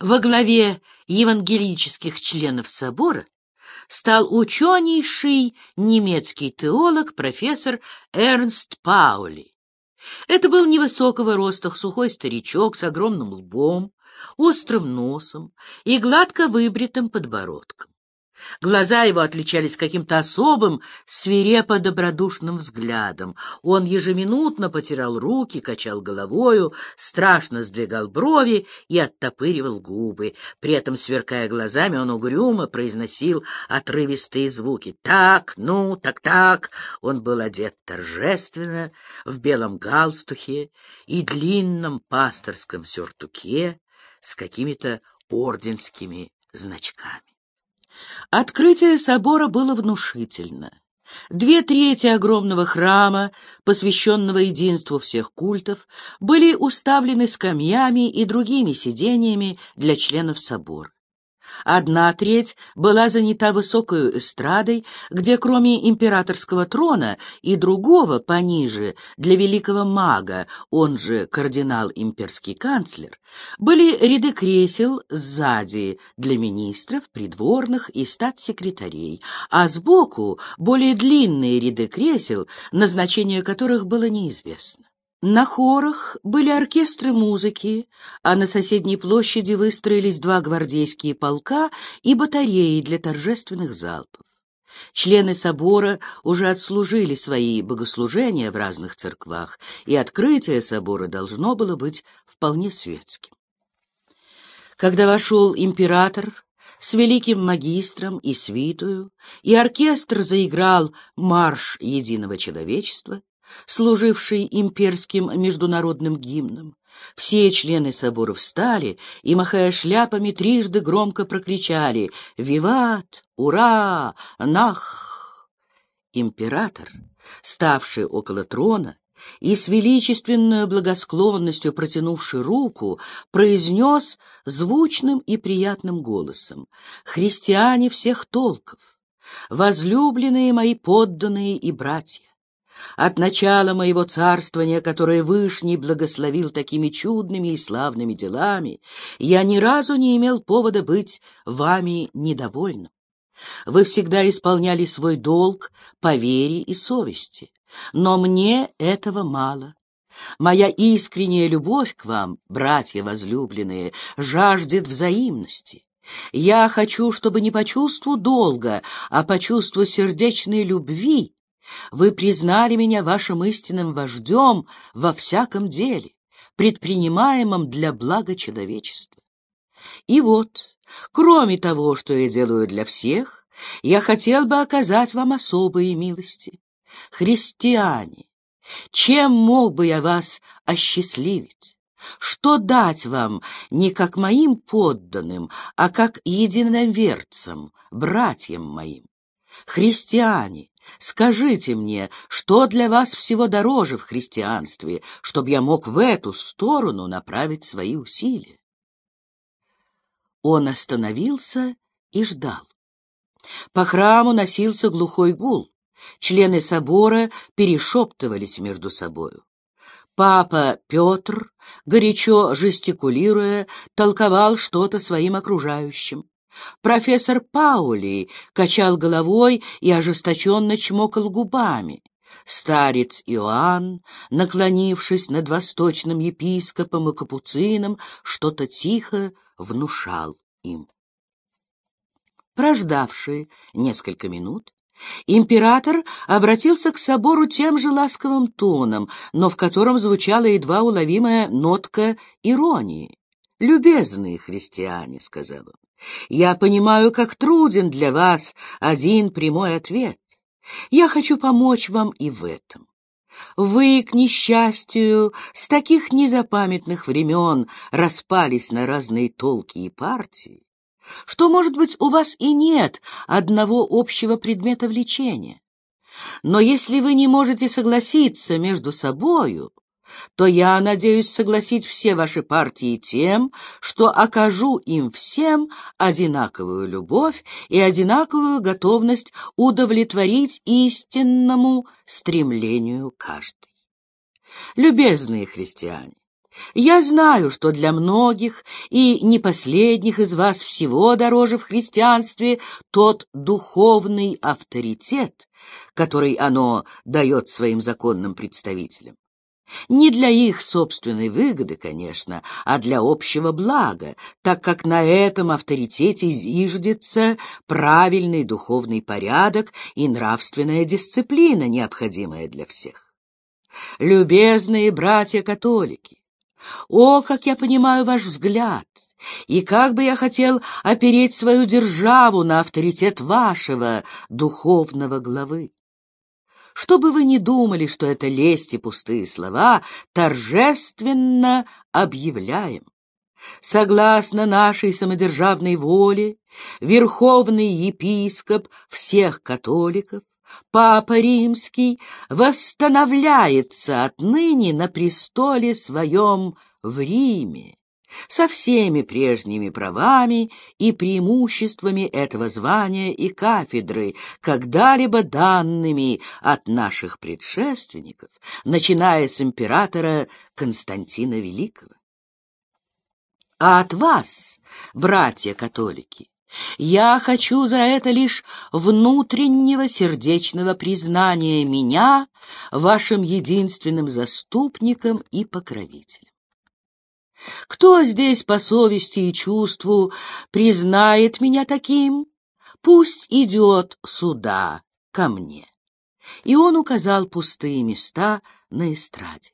Во главе евангелических членов собора стал ученейший немецкий теолог профессор Эрнст Паули. Это был невысокого роста сухой старичок с огромным лбом, острым носом и гладко выбритым подбородком. Глаза его отличались каким-то особым, свирепо-добродушным взглядом. Он ежеминутно потирал руки, качал головою, страшно сдвигал брови и оттопыривал губы. При этом, сверкая глазами, он угрюмо произносил отрывистые звуки. «Так, ну, так-так!» Он был одет торжественно, в белом галстухе и длинном пасторском сюртуке с какими-то орденскими значками. Открытие собора было внушительно. Две трети огромного храма, посвященного единству всех культов, были уставлены скамьями и другими сидениями для членов собора. Одна треть была занята высокой эстрадой, где кроме императорского трона и другого пониже для великого мага, он же кардинал-имперский канцлер, были ряды кресел сзади для министров, придворных и статс-секретарей, а сбоку более длинные ряды кресел, назначение которых было неизвестно. На хорах были оркестры музыки, а на соседней площади выстроились два гвардейские полка и батареи для торжественных залпов. Члены собора уже отслужили свои богослужения в разных церквах, и открытие собора должно было быть вполне светским. Когда вошел император с великим магистром и свитую, и оркестр заиграл марш единого человечества, служивший имперским международным гимном. Все члены собора встали и, махая шляпами, трижды громко прокричали «Виват! Ура! Нах!» Император, ставший около трона, и с величественной благосклонностью протянувший руку, произнес звучным и приятным голосом «Христиане всех толков, возлюбленные мои подданные и братья, от начала моего царствования, которое Вышний благословил такими чудными и славными делами, я ни разу не имел повода быть вами недовольным. Вы всегда исполняли свой долг по вере и совести, но мне этого мало. Моя искренняя любовь к вам, братья возлюбленные, жаждет взаимности. Я хочу, чтобы не по чувству долга, а по чувству сердечной любви вы признали меня вашим истинным вождем во всяком деле, предпринимаемом для блага человечества. И вот, кроме того, что я делаю для всех, я хотел бы оказать вам особые милости. Христиане, чем мог бы я вас осчастливить? Что дать вам не как моим подданным, а как единоверцам, братьям моим? Христиане, Скажите мне, что для вас всего дороже в христианстве, чтобы я мог в эту сторону направить свои усилия? Он остановился и ждал. По храму носился глухой гул. Члены собора перешептывались между собою. Папа Петр, горячо жестикулируя, толковал что-то своим окружающим. Профессор Паули качал головой и ожесточенно чмокал губами. Старец Иоанн, наклонившись над восточным епископом и капуцином, что-то тихо внушал им. Прождавшие несколько минут, император обратился к собору тем же ласковым тоном, но в котором звучала едва уловимая нотка иронии. «Любезные христиане», — сказал он, я понимаю, как труден для вас один прямой ответ. Я хочу помочь вам и в этом. Вы, к несчастью, с таких незапамятных времен распались на разные толки и партии, что, может быть, у вас и нет одного общего предмета влечения. Но если вы не можете согласиться между собою, то я надеюсь согласить все ваши партии тем, что окажу им всем одинаковую любовь и одинаковую готовность удовлетворить истинному стремлению каждой. Любезные христиане, Я знаю, что для многих и не последних из вас всего дороже в христианстве тот духовный авторитет, который оно дает своим законным представителям. Не для их собственной выгоды, конечно, а для общего блага, так как на этом авторитете зиждется правильный духовный порядок и нравственная дисциплина, необходимая для всех. Любезные братья-католики, о, как я понимаю ваш взгляд! И как бы я хотел опереть свою державу на авторитет вашего духовного главы! Что бы вы ни думали, что это лесть и пустые слова, торжественно объявляем. Согласно нашей самодержавной воле, верховный епископ всех католиков Папа Римский восстановляется отныне на престоле своем в Риме со всеми прежними правами и преимуществами этого звания и кафедры, когда-либо данными от наших предшественников, начиная с императора Константина Великого. А от вас, братья-католики, я хочу за это лишь внутреннего сердечного признания меня вашим единственным заступником и покровителем. Кто здесь по совести и чувству признает меня таким, пусть идет сюда, ко мне. И он указал пустые места на эстраде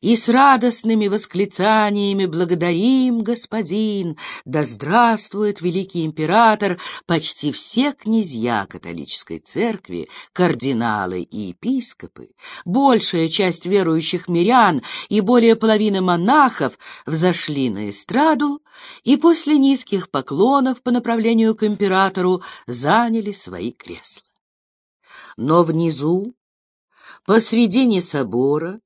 и с радостными восклицаниями «Благодарим, господин! Да здравствует великий император!» почти все князья католической церкви, кардиналы и епископы, большая часть верующих мирян и более половины монахов взошли на эстраду и после низких поклонов по направлению к императору заняли свои кресла. Но внизу, посредине собора,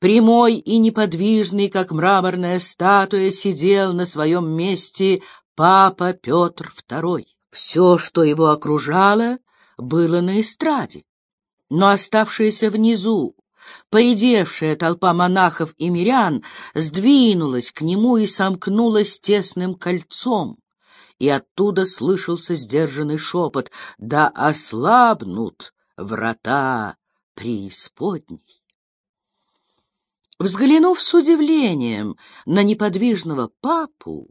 Прямой и неподвижный, как мраморная статуя, сидел на своем месте папа Петр II. Все, что его окружало, было на эстраде. Но оставшаяся внизу, поредевшая толпа монахов и мирян сдвинулась к нему и сомкнулась тесным кольцом, и оттуда слышался сдержанный шепот «Да ослабнут врата преисподней!» Взглянув с удивлением на неподвижного папу,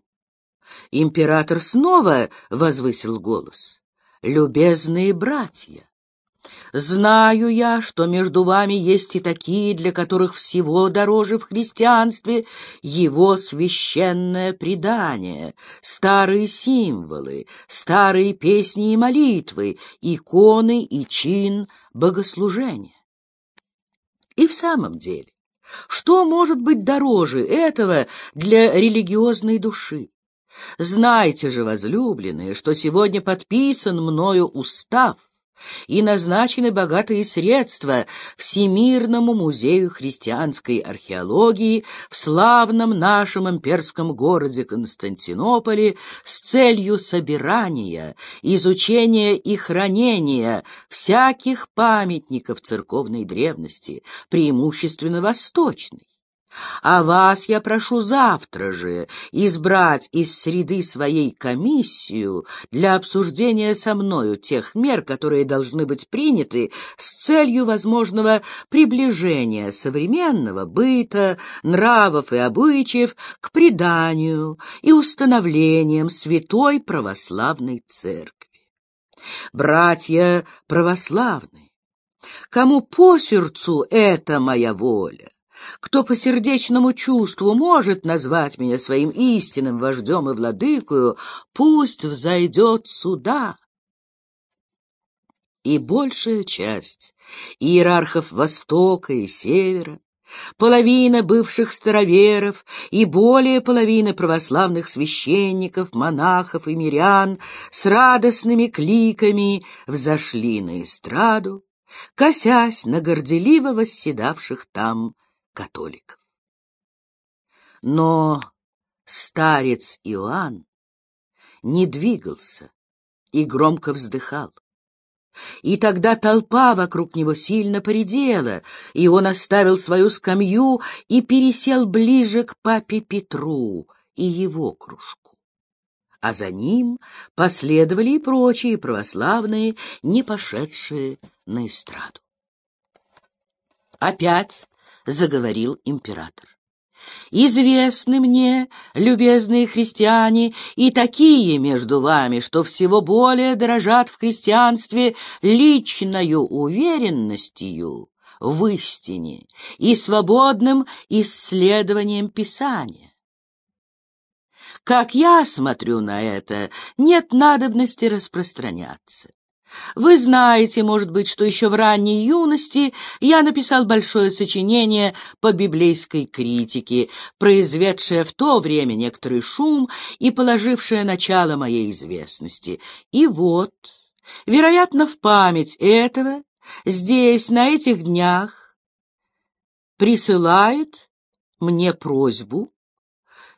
император снова возвысил голос. «Любезные братья, знаю я, что между вами есть и такие, для которых всего дороже в христианстве его священное предание, старые символы, старые песни и молитвы, иконы и чин богослужения. И в самом деле, что может быть дороже этого для религиозной души? Знайте же, возлюбленные, что сегодня подписан мною устав, и назначены богатые средства Всемирному музею христианской археологии в славном нашем имперском городе Константинополе с целью собирания, изучения и хранения всяких памятников церковной древности, преимущественно восточной. А вас я прошу завтра же избрать из среды своей комиссию для обсуждения со мною тех мер, которые должны быть приняты с целью возможного приближения современного быта, нравов и обычаев к преданию и установлениям Святой Православной Церкви. Братья православные, кому по сердцу эта моя воля, кто по сердечному чувству может назвать меня своим истинным вождем и владыкою, пусть взойдет сюда. И большая часть иерархов Востока и Севера, половина бывших староверов и более половины православных священников, монахов и мирян с радостными кликами взошли на эстраду, косясь на горделиво восседавших там католиков. Но старец Иоанн не двигался и громко вздыхал. И тогда толпа вокруг него сильно поредела, и он оставил свою скамью и пересел ближе к папе Петру и его кружку. А за ним последовали и прочие православные, не пошедшие на эстраду. Опять заговорил император. Известны мне, любезные христиане, и такие между вами, что всего более дорожат в христианстве личною уверенностью в истине и свободным исследованием Писания. Как я смотрю на это, нет надобности распространяться. Вы знаете, может быть, что еще в ранней юности я написал большое сочинение по библейской критике, произведшее в то время некоторый шум и положившее начало моей известности. И вот, вероятно, в память этого, здесь, на этих днях, присылает мне просьбу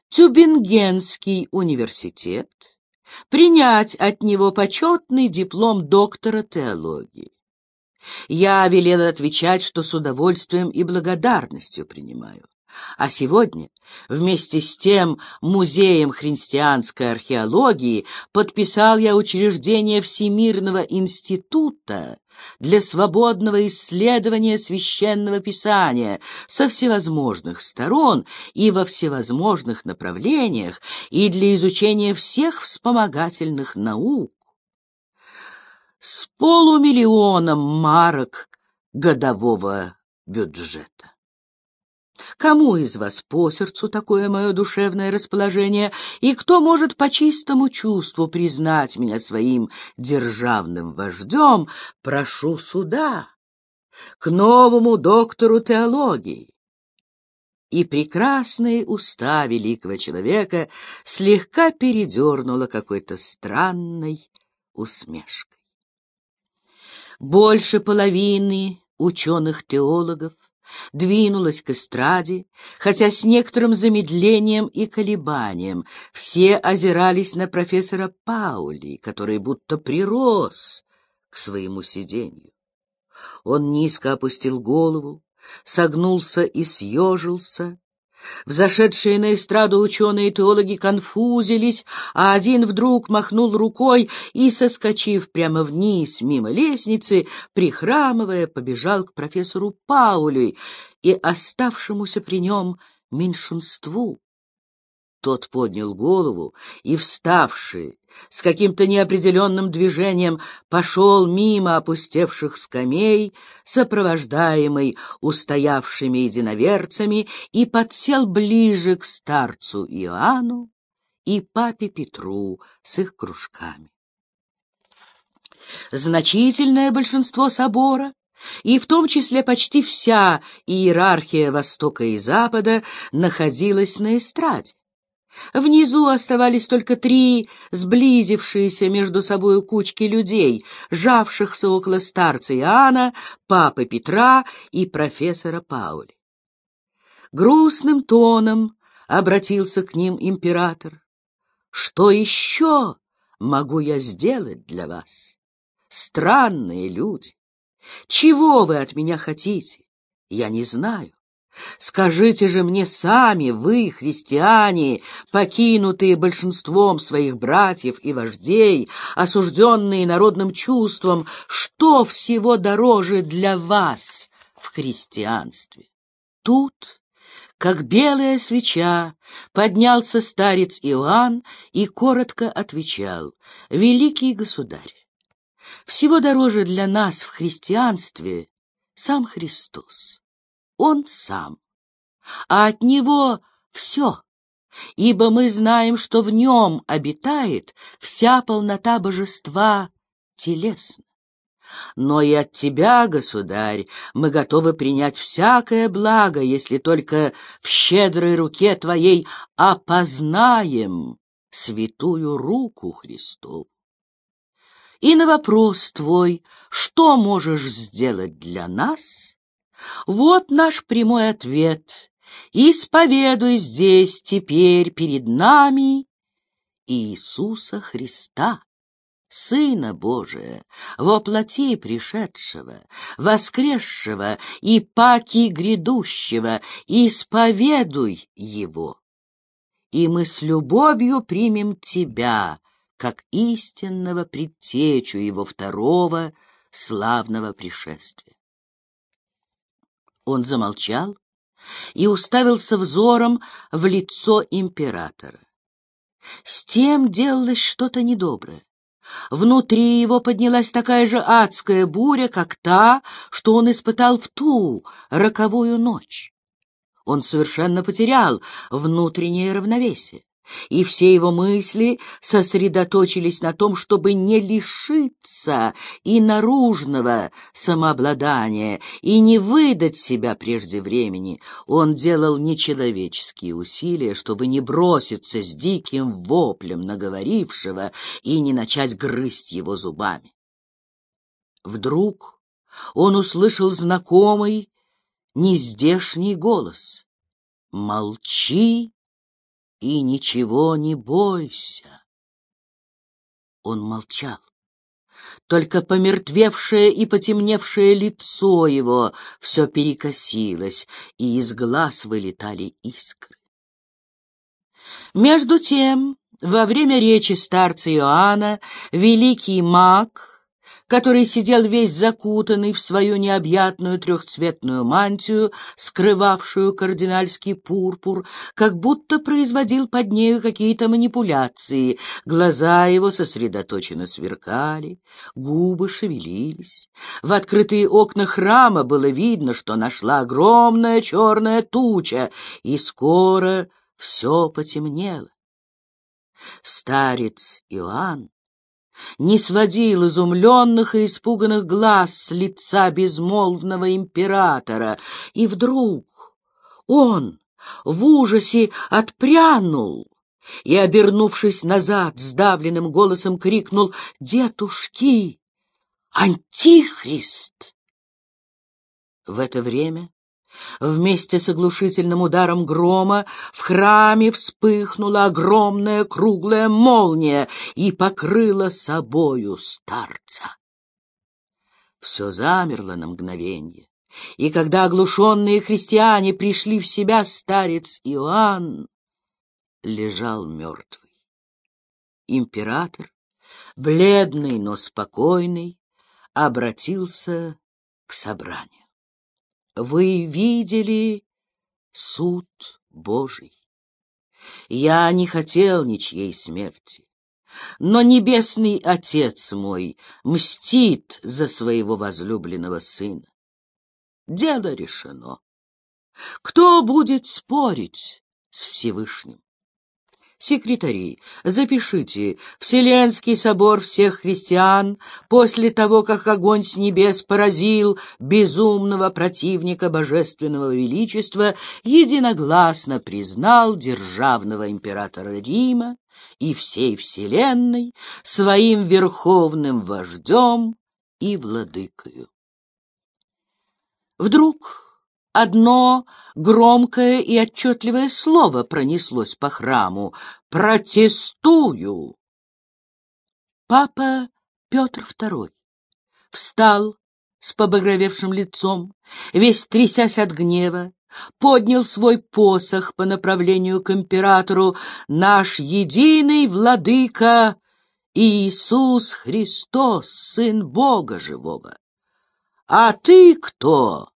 Тюбингенский университет принять от него почетный диплом доктора теологии. Я велел отвечать, что с удовольствием и благодарностью принимаю. А сегодня вместе с тем музеем христианской археологии подписал я учреждение Всемирного института для свободного исследования священного писания со всевозможных сторон и во всевозможных направлениях и для изучения всех вспомогательных наук с полумиллионом марок годового бюджета. Кому из вас по сердцу такое мое душевное расположение, и кто может по чистому чувству признать меня своим державным вождем, прошу суда к новому доктору теологии. И прекрасные уста великого человека слегка передернуло какой-то странной усмешкой. Больше половины ученых-теологов двинулась к эстраде, хотя с некоторым замедлением и колебанием. Все озирались на профессора Паули, который будто прирос к своему сиденью. Он низко опустил голову, согнулся и съежился, Взошедшие на эстраду ученые и теологи конфузились, а один вдруг махнул рукой и, соскочив прямо вниз мимо лестницы, прихрамывая, побежал к профессору Паули и оставшемуся при нем меньшинству. Тот поднял голову и, вставший, с каким-то неопределенным движением пошел мимо опустевших скамей, сопровождаемый устоявшими единоверцами, и подсел ближе к старцу Иоанну и папе Петру с их кружками. Значительное большинство собора и в том числе почти вся иерархия Востока и Запада находилась на эстраде. Внизу оставались только три сблизившиеся между собой кучки людей, жавшихся около старца Иоанна, папы Петра и профессора Паули. Грустным тоном обратился к ним император. «Что еще могу я сделать для вас? Странные люди! Чего вы от меня хотите? Я не знаю. Скажите же мне сами, вы, христиане, покинутые большинством своих братьев и вождей, осужденные народным чувством, что всего дороже для вас в христианстве? Тут, как белая свеча, поднялся старец Иоанн и коротко отвечал, «Великий государь, всего дороже для нас в христианстве сам Христос» он сам, а от него все, ибо мы знаем, что в нем обитает вся полнота божества телесно. Но и от тебя, государь, мы готовы принять всякое благо, если только в щедрой руке твоей опознаем святую руку Христову. И на вопрос твой, что можешь сделать для нас, вот наш прямой ответ. Исповедуй здесь теперь перед нами Иисуса Христа, Сына Божия, во плоти пришедшего, воскресшего и паки грядущего, исповедуй его. И мы с любовью примем тебя, как истинного предтечу его второго славного пришествия. Он замолчал и уставился взором в лицо императора. С тем делалось что-то недоброе. Внутри его поднялась такая же адская буря, как та, что он испытал в ту роковую ночь. Он совершенно потерял внутреннее равновесие и все его мысли сосредоточились на том, чтобы не лишиться и наружного самообладания, и не выдать себя прежде времени. Он делал нечеловеческие усилия, чтобы не броситься с диким воплем наговорившего и не начать грызть его зубами. Вдруг он услышал знакомый, нездешний голос. «Молчи!» И ничего не бойся. Он молчал. Только помертвевшее и потемневшее лицо его все перекосилось, и из глаз вылетали искры. Между тем, во время речи старца Иоанна, великий маг который сидел весь закутанный в свою необъятную трехцветную мантию, скрывавшую кардинальский пурпур, как будто производил под нею какие-то манипуляции. Глаза его сосредоточенно сверкали, губы шевелились. В открытые окна храма было видно, что нашла огромная черная туча, и скоро все потемнело. Старец Иоанн не сводил изумленных и испуганных глаз с лица безмолвного императора, и вдруг он в ужасе отпрянул и, обернувшись назад, сдавленным голосом крикнул «Дедушки! Антихрист!» В это время Вместе с оглушительным ударом грома в храме вспыхнула огромная круглая молния и покрыла собою старца. Все замерло на мгновение, и когда оглушенные христиане пришли в себя, старец Иоанн лежал мертвый. Император, бледный, но спокойный, обратился к собранию вы видели суд Божий. Я не хотел ничьей смерти, но Небесный Отец мой мстит за своего возлюбленного сына. Дело решено. Кто будет спорить с Всевышним? Секретари, запишите Вселенский собор всех христиан после того, как огонь с небес поразил безумного противника божественного величества, единогласно признал державного императора Рима и всей Вселенной своим верховным вождем и владыкою. Вдруг Одно громкое и отчетливое слово пронеслось по храму «Протестую!». Папа Петр II встал с побагровевшим лицом, весь трясясь от гнева, поднял свой посох по направлению к императору «Наш единый владыка Иисус Христос, Сын Бога Живого». «А ты кто?»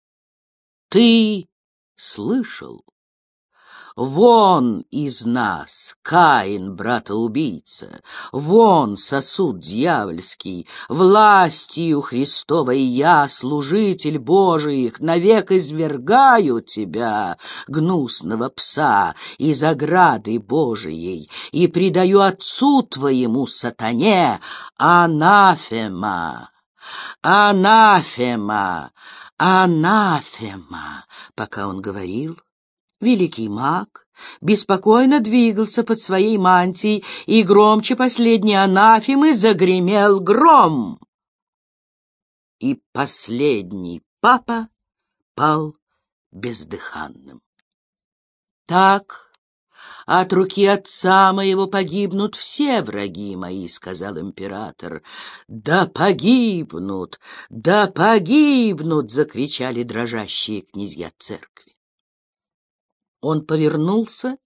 Ты слышал? Вон из нас, Каин, брата-убийца, Вон сосуд дьявольский, властью Христовой я, служитель Божиих, Навек извергаю тебя, гнусного пса, Из ограды Божией, И предаю отцу твоему, сатане, анафема, анафема, Анафема! Пока он говорил, великий маг беспокойно двигался под своей мантией, и громче последней анафемы загремел гром. И последний папа пал бездыханным. Так От руки отца моего погибнут все враги мои, — сказал император. Да погибнут, да погибнут, — закричали дрожащие князья церкви. Он повернулся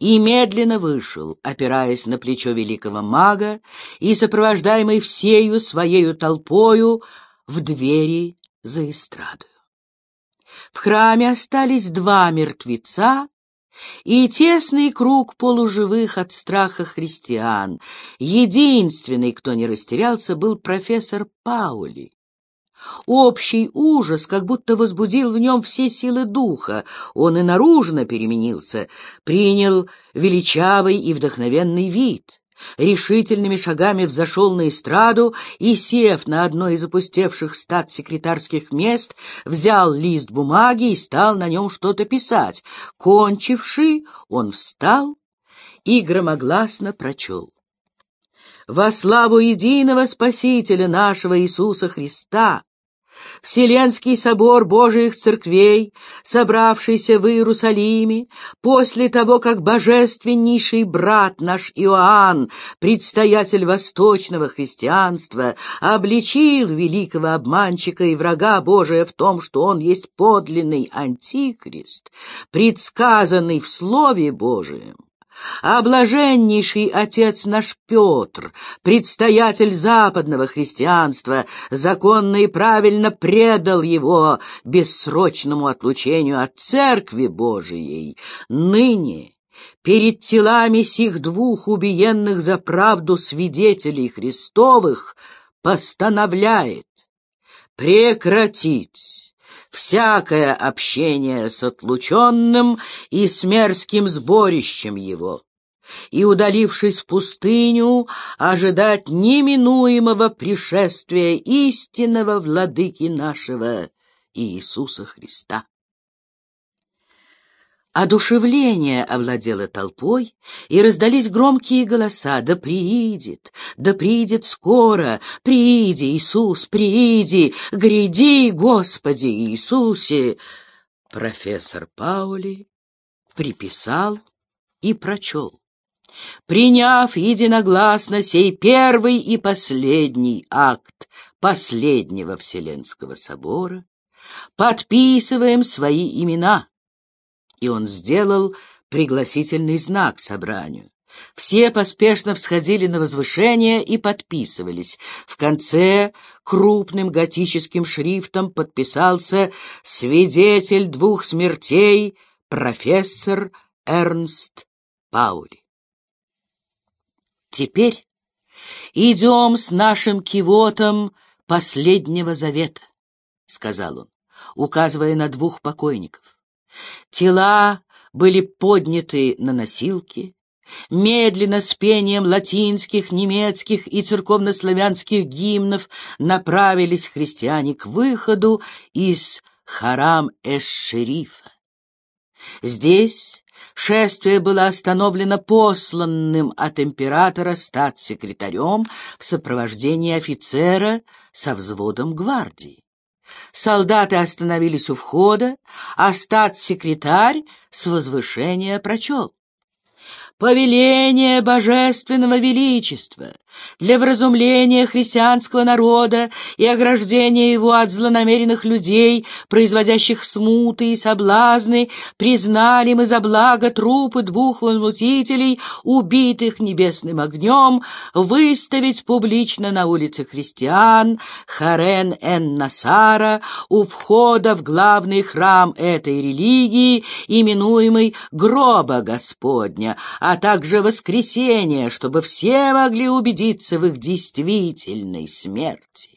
и медленно вышел, опираясь на плечо великого мага и сопровождаемый всею своею толпою в двери за эстрадою. В храме остались два мертвеца и тесный круг полуживых от страха христиан. Единственный, кто не растерялся, был профессор Паули. Общий ужас как будто возбудил в нем все силы духа. Он и наружно переменился, принял величавый и вдохновенный вид решительными шагами взошел на эстраду и, сев на одно из опустевших статс-секретарских мест, взял лист бумаги и стал на нем что-то писать. Кончивший, он встал и громогласно прочел. «Во славу единого Спасителя нашего Иисуса Христа!» Вселенский собор Божиих церквей, собравшийся в Иерусалиме, после того, как божественнейший брат наш Иоанн, предстоятель восточного христианства, обличил великого обманщика и врага Божия в том, что он есть подлинный антихрист, предсказанный в Слове Божием, а блаженнейший отец наш Петр, предстоятель западного христианства, законно и правильно предал его бессрочному отлучению от Церкви Божией, ныне перед телами сих двух убиенных за правду свидетелей Христовых постановляет прекратить всякое общение с отлученным и с мерзким сборищем его, и, удалившись в пустыню, ожидать неминуемого пришествия истинного владыки нашего Иисуса Христа. Одушевление овладело толпой, и раздались громкие голоса «Да приидет! Да приидет скоро! Прииди, Иисус, прииди! Гряди, Господи Иисусе!» Профессор Паули приписал и прочел. Приняв единогласно сей первый и последний акт последнего Вселенского собора, подписываем свои имена — и он сделал пригласительный знак собранию. Все поспешно всходили на возвышение и подписывались. В конце крупным готическим шрифтом подписался «Свидетель двух смертей, профессор Эрнст Паули». Теперь идем с нашим кивотом последнего завета, — сказал он, указывая на двух покойников. Тела были подняты на носилки, Медленно с пением латинских, немецких и церковнославянских гимнов направились христиане к выходу из Харам-эш-Шерифа. Здесь шествие было остановлено посланным от императора статс-секретарем в сопровождении офицера со взводом гвардии. Солдаты остановились у входа, а статс-секретарь с возвышения прочел повеление божественного величества для вразумления христианского народа и ограждения его от злонамеренных людей, производящих смуты и соблазны, признали мы за благо трупы двух возмутителей, убитых небесным огнем, выставить публично на улице христиан Харен-эн-Насара у входа в главный храм этой религии, именуемый Гроба Господня, а также воскресение, чтобы все могли убедиться в их действительной смерти.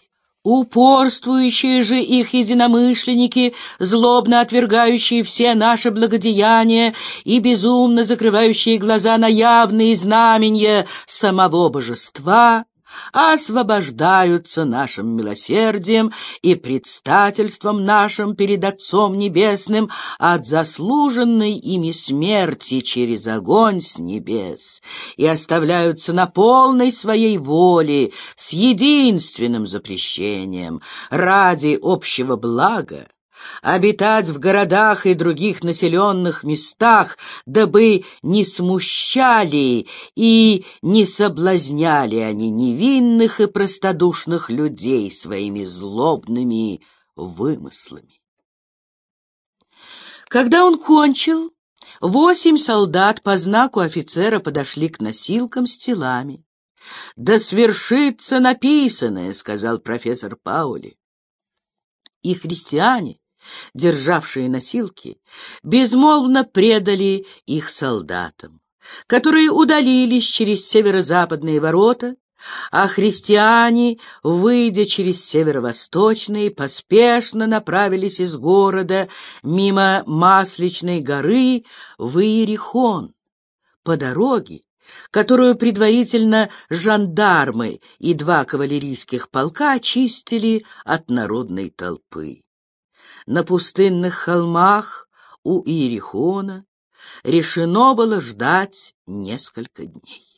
Упорствующие же их единомышленники, злобно отвергающие все наши благодеяния и безумно закрывающие глаза на явные знамения самого божества, освобождаются нашим милосердием и предстательством нашим перед Отцом Небесным от заслуженной ими смерти через огонь с небес и оставляются на полной своей воле с единственным запрещением ради общего блага обитать в городах и других населенных местах, дабы не смущали и не соблазняли они невинных и простодушных людей своими злобными вымыслами. Когда он кончил, восемь солдат по знаку офицера подошли к носилкам с телами. «Да свершится написанное», — сказал профессор Паули. И христиане, державшие носилки, безмолвно предали их солдатам, которые удалились через северо-западные ворота, а христиане, выйдя через северо-восточные, поспешно направились из города мимо Масличной горы в Иерихон. По дороге которую предварительно жандармы и два кавалерийских полка очистили от народной толпы. На пустынных холмах у Иерихона решено было ждать несколько дней.